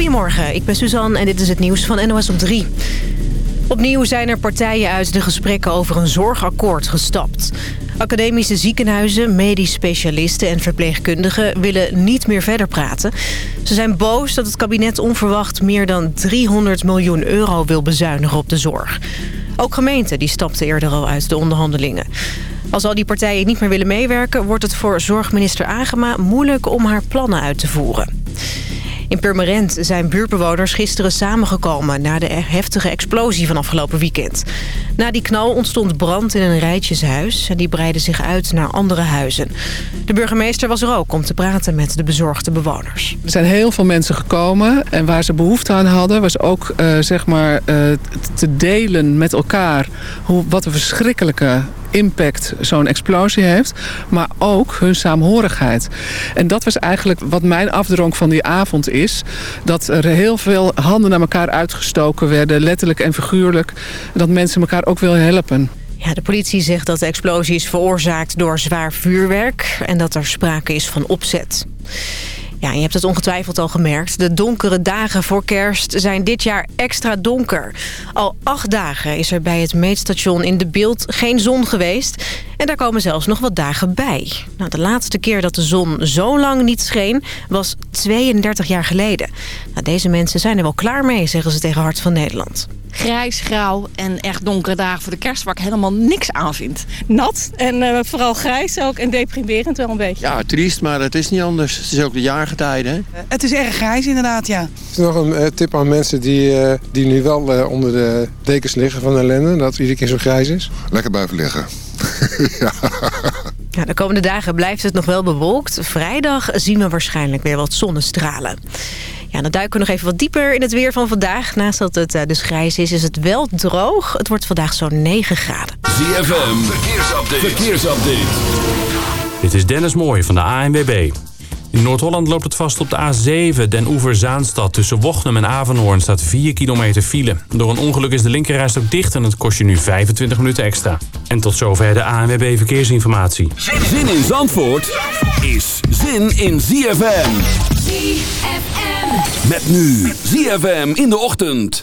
Goedemorgen, ik ben Suzanne en dit is het nieuws van NOS op 3. Opnieuw zijn er partijen uit de gesprekken over een zorgakkoord gestapt. Academische ziekenhuizen, medisch specialisten en verpleegkundigen willen niet meer verder praten. Ze zijn boos dat het kabinet onverwacht meer dan 300 miljoen euro wil bezuinigen op de zorg. Ook gemeenten die stapten eerder al uit de onderhandelingen. Als al die partijen niet meer willen meewerken... wordt het voor zorgminister Agema moeilijk om haar plannen uit te voeren. In Purmerend zijn buurtbewoners gisteren samengekomen... na de heftige explosie van afgelopen weekend. Na die knal ontstond brand in een rijtjeshuis... en die breidde zich uit naar andere huizen. De burgemeester was er ook om te praten met de bezorgde bewoners. Er zijn heel veel mensen gekomen en waar ze behoefte aan hadden... was ook uh, zeg maar, uh, te delen met elkaar hoe, wat een verschrikkelijke impact zo'n explosie heeft. Maar ook hun saamhorigheid. En dat was eigenlijk wat mijn afdronk van die avond is. Dat er heel veel handen naar elkaar uitgestoken werden. Letterlijk en figuurlijk. Dat mensen elkaar ook willen helpen. Ja, de politie zegt dat de explosie is veroorzaakt door zwaar vuurwerk... en dat er sprake is van opzet. Ja, je hebt het ongetwijfeld al gemerkt. De donkere dagen voor kerst zijn dit jaar extra donker. Al acht dagen is er bij het meetstation in de beeld geen zon geweest. En daar komen zelfs nog wat dagen bij. Nou, de laatste keer dat de zon zo lang niet scheen was 32 jaar geleden. Nou, deze mensen zijn er wel klaar mee, zeggen ze tegen Hart van Nederland grijs, grauw en echt donkere dagen voor de kerst... waar ik helemaal niks aan vind. Nat en uh, vooral grijs ook en deprimerend wel een beetje. Ja, triest, maar het is niet anders. Het is ook de Uh, het is erg grijs inderdaad, ja. Is nog een uh, tip aan mensen die, die nu wel onder de dekens liggen van ellende... dat het iedere keer zo grijs is? Lekker blijven liggen. ja. Ja, de komende dagen blijft het nog wel bewolkt. Vrijdag zien we waarschijnlijk weer wat zonnestralen. Ja, dan duiken we nog even wat dieper in het weer van vandaag. Naast dat het uh, dus grijs is, is het wel droog. Het wordt vandaag zo'n 9 graden. ZFM, verkeersupdate. verkeersupdate. Dit is Dennis Mooij van de ANWB. In Noord-Holland loopt het vast op de A7, Den Oever-Zaanstad. Tussen Wochnum en Avanhoorn staat 4 kilometer file. Door een ongeluk is de linkerrijst ook dicht en het kost je nu 25 minuten extra. En tot zover de ANWB Verkeersinformatie. Zin in Zandvoort is zin in ZFM. ZFM. Met nu ZFM in de ochtend.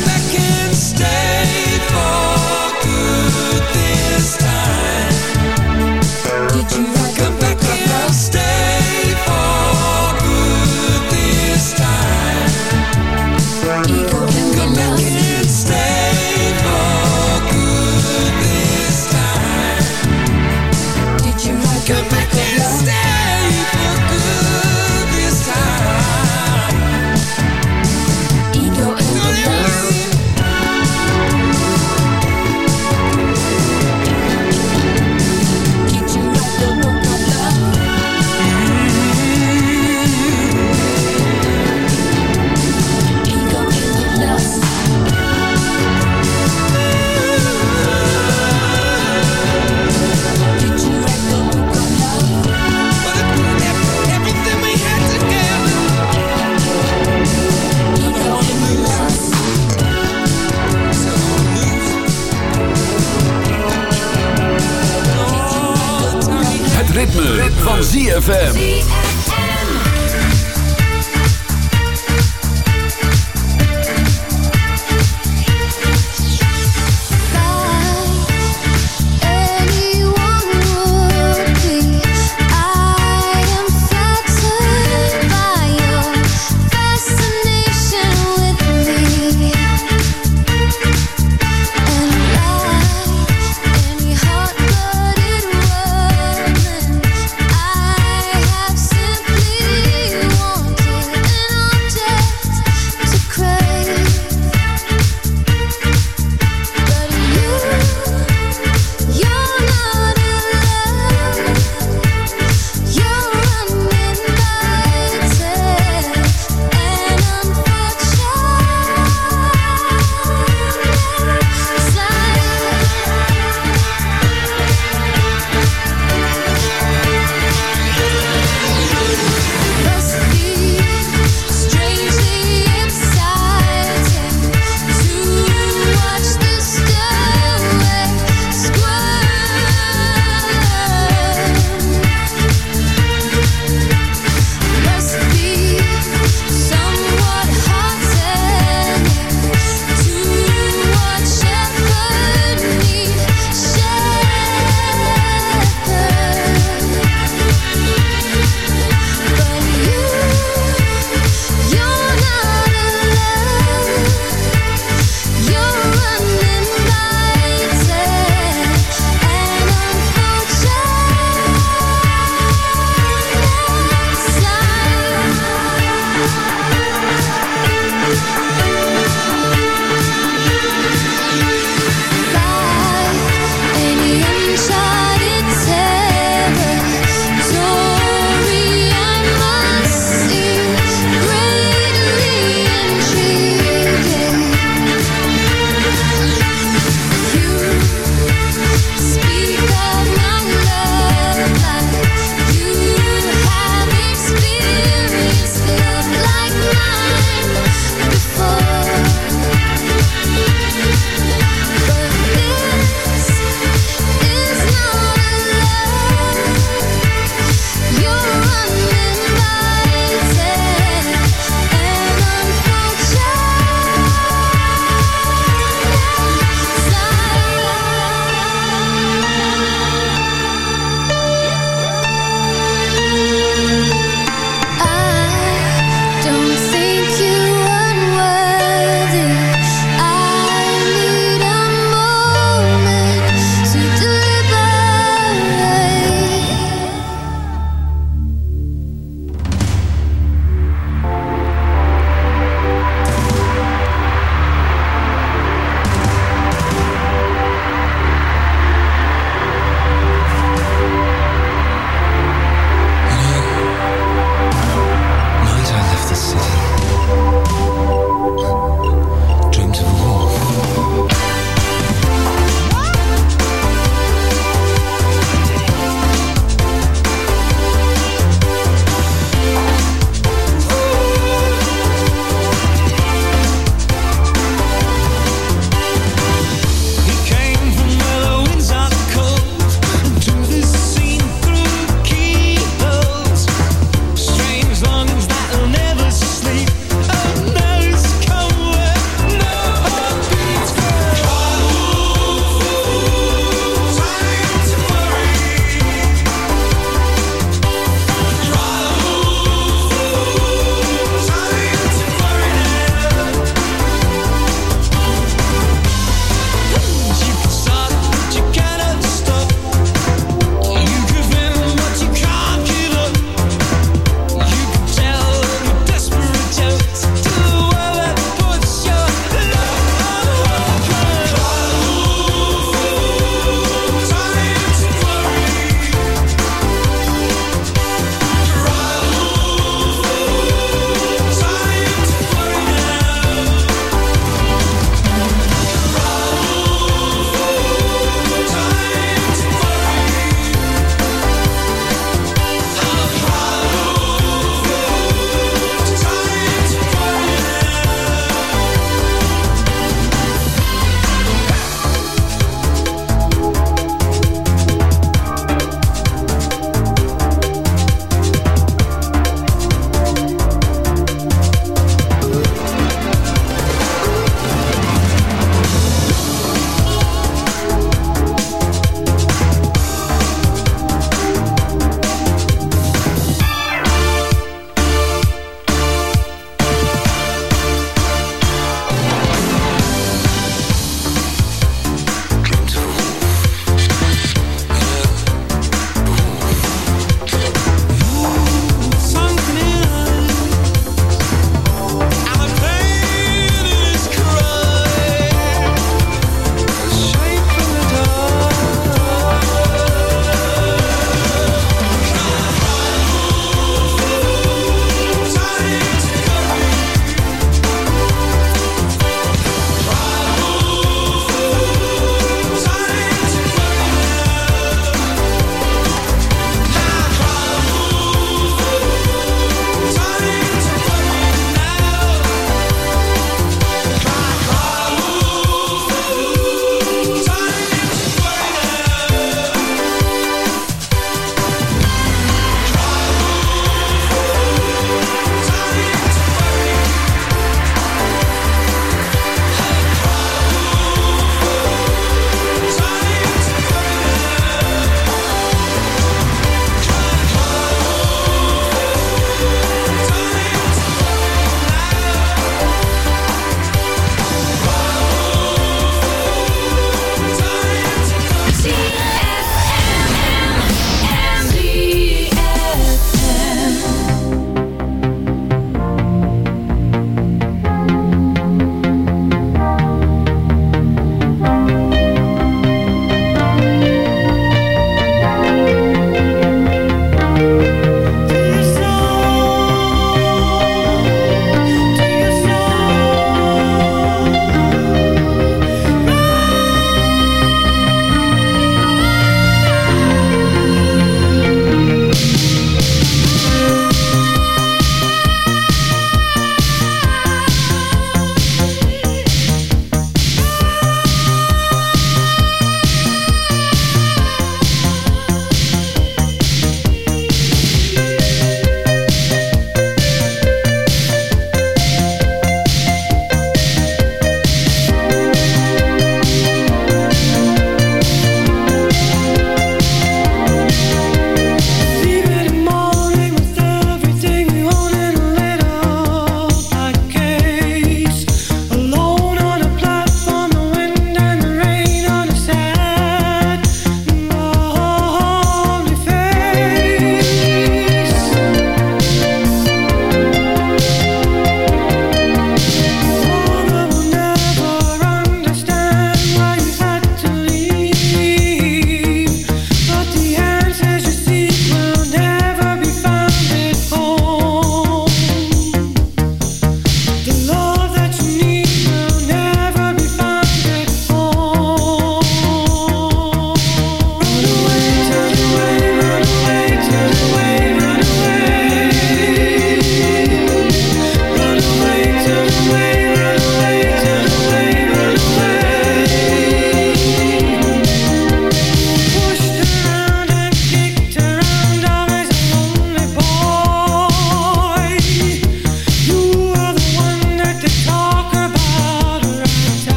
ZFM.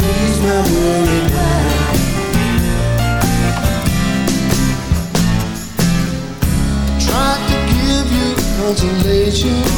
these my Tried to give you consolation.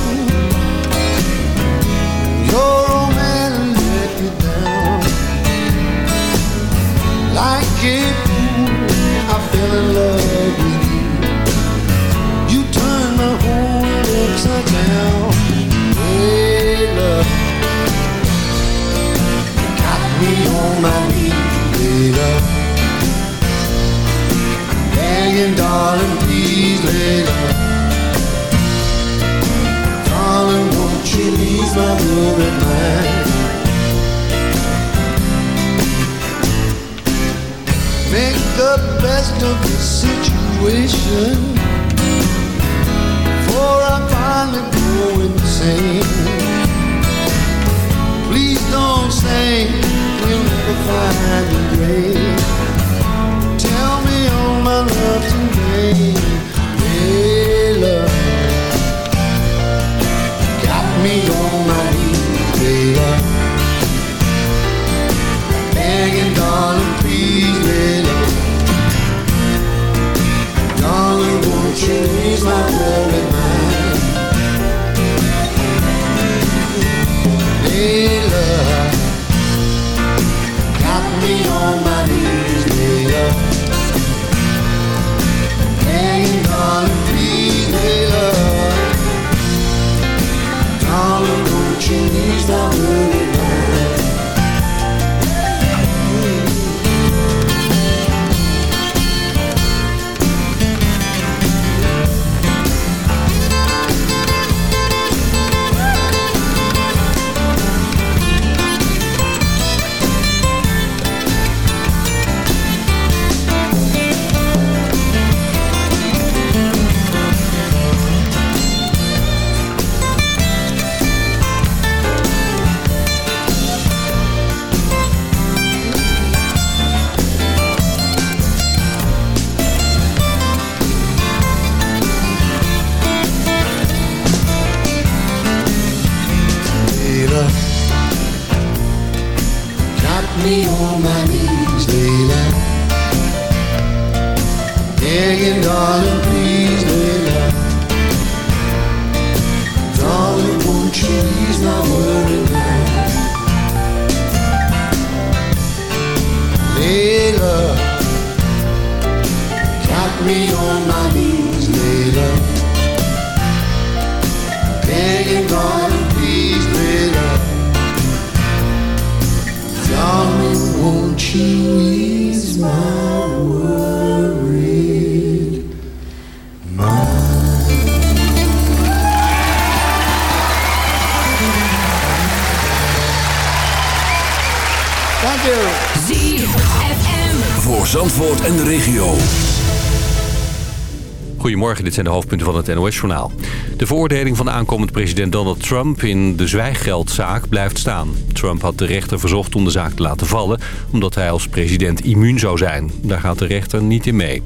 Dit zijn de hoofdpunten van het NOS-journaal. De veroordeling van de aankomend president Donald Trump in de zwijggeldzaak blijft staan. Trump had de rechter verzocht om de zaak te laten vallen... omdat hij als president immuun zou zijn. Daar gaat de rechter niet in mee.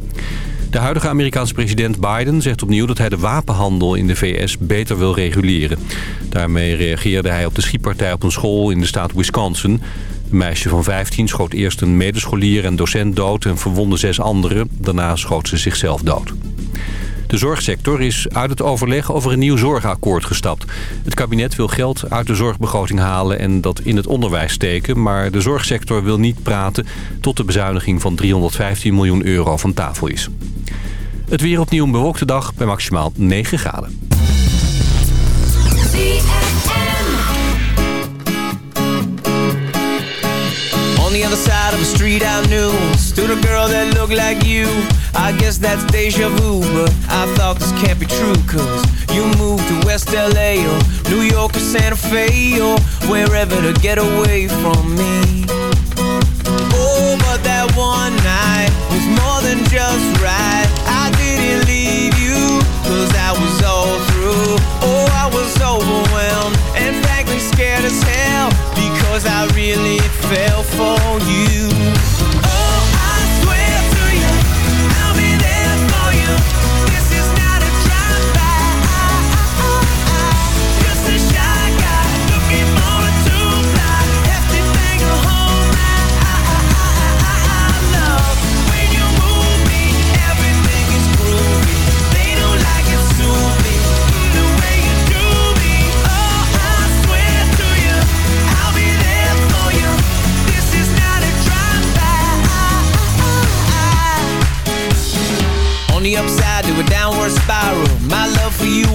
De huidige Amerikaanse president Biden zegt opnieuw dat hij de wapenhandel in de VS beter wil reguleren. Daarmee reageerde hij op de schietpartij op een school in de staat Wisconsin. Een meisje van 15 schoot eerst een medescholier en docent dood en verwonde zes anderen. Daarna schoot ze zichzelf dood. De zorgsector is uit het overleg over een nieuw zorgakkoord gestapt. Het kabinet wil geld uit de zorgbegroting halen en dat in het onderwijs steken... maar de zorgsector wil niet praten tot de bezuiniging van 315 miljoen euro van tafel is. Het weer opnieuw een bewolkte dag bij maximaal 9 graden. On the other side of the street I knew Stood a girl that looked like you I guess that's deja vu, but I thought this can't be true Cause you moved to West LA or New York or Santa Fe Or wherever to get away from me. Oh, but that one night was more than just right. I didn't leave you, cause I was all through. Oh, I was overwhelmed and frankly scared as hell Because I really fell for you.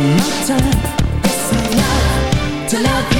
my time. Yes, I love to love you.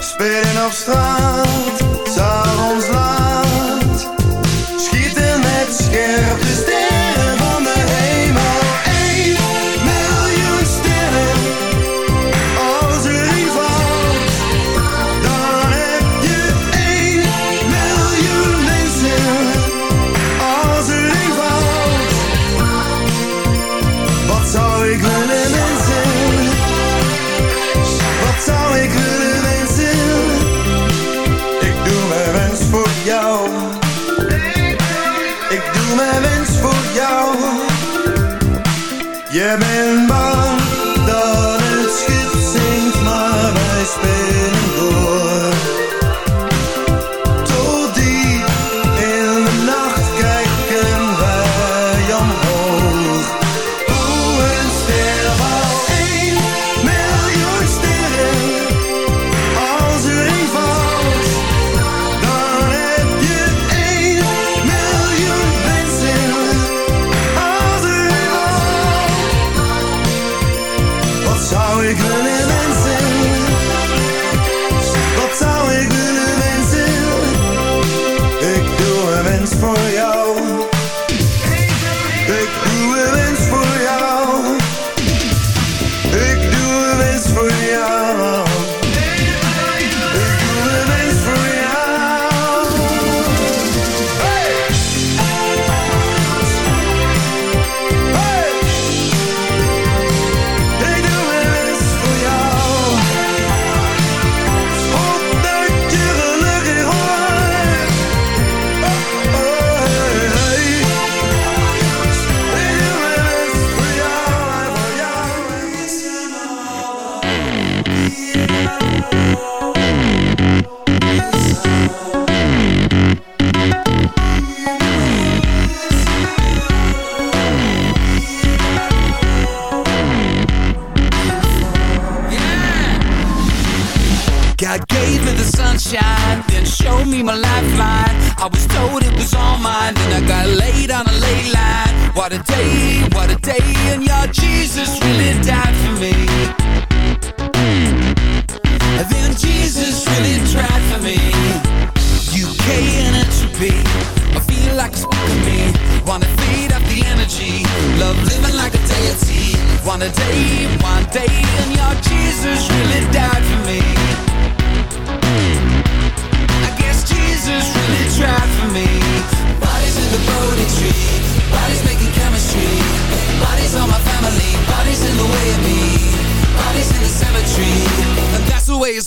Spelen op straat.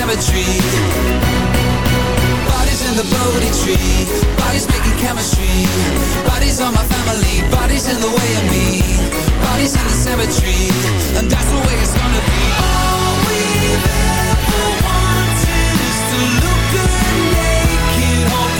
cemetery. Bodies in the Bodhi tree. Bodies making chemistry. Bodies on my family. Bodies in the way of me. Bodies in the cemetery. And that's the way it's gonna be. All we've ever wanted is to look good naked.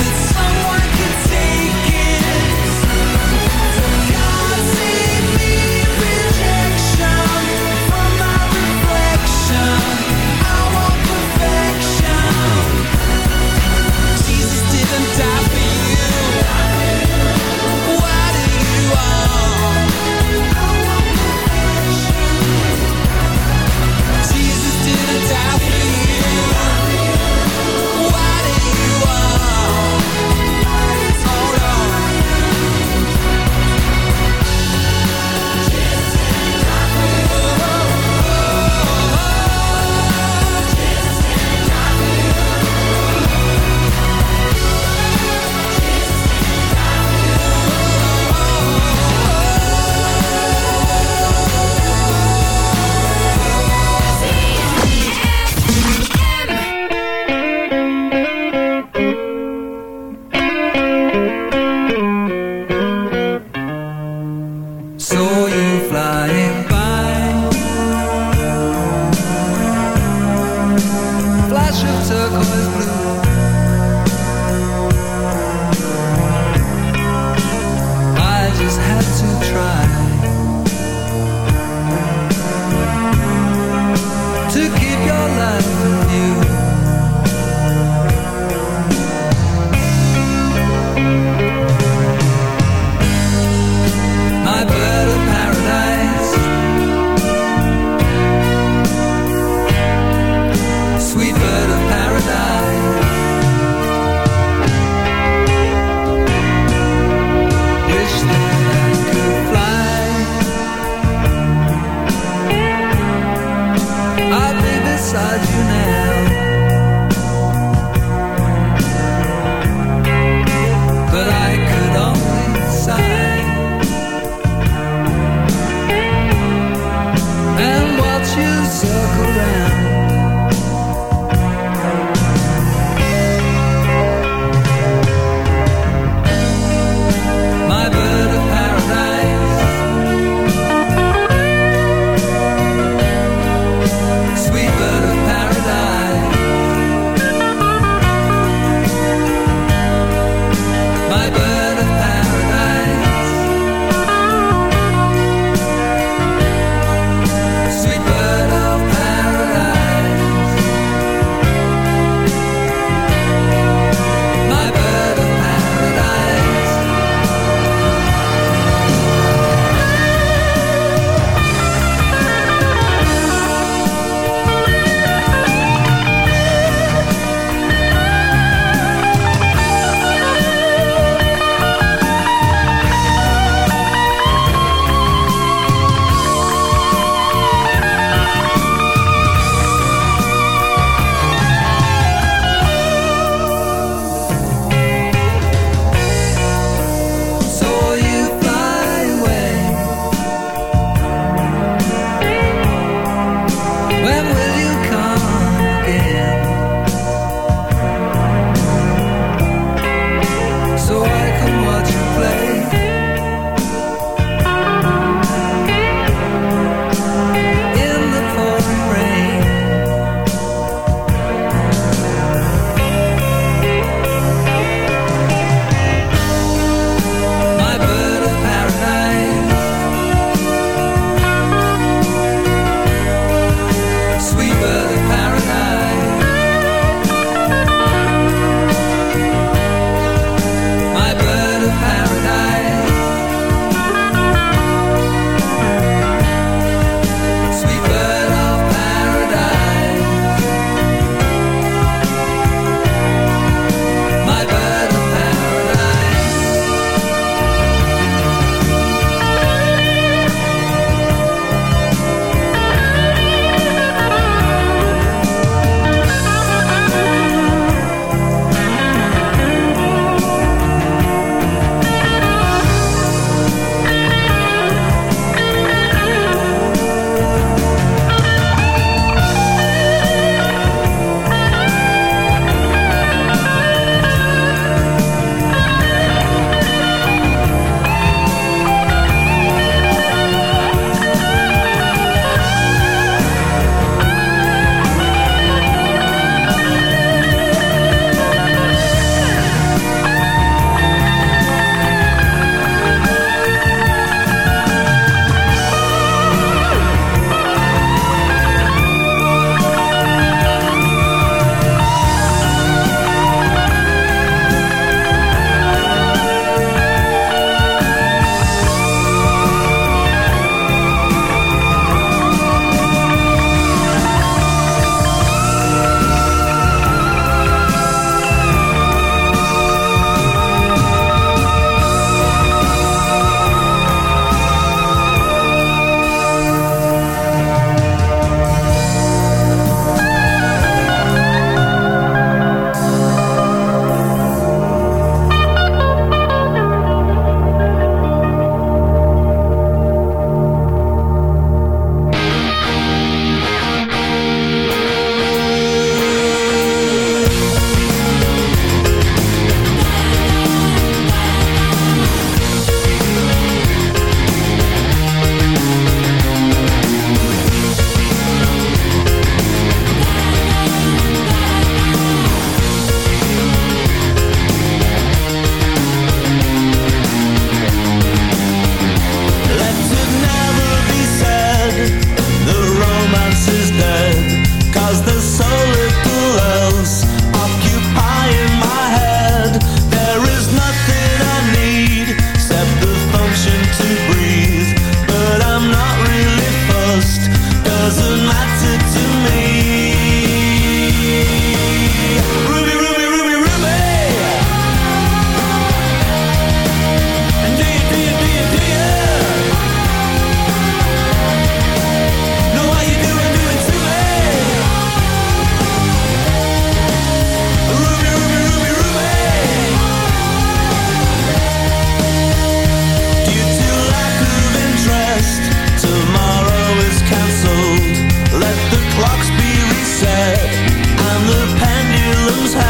and the pendulum's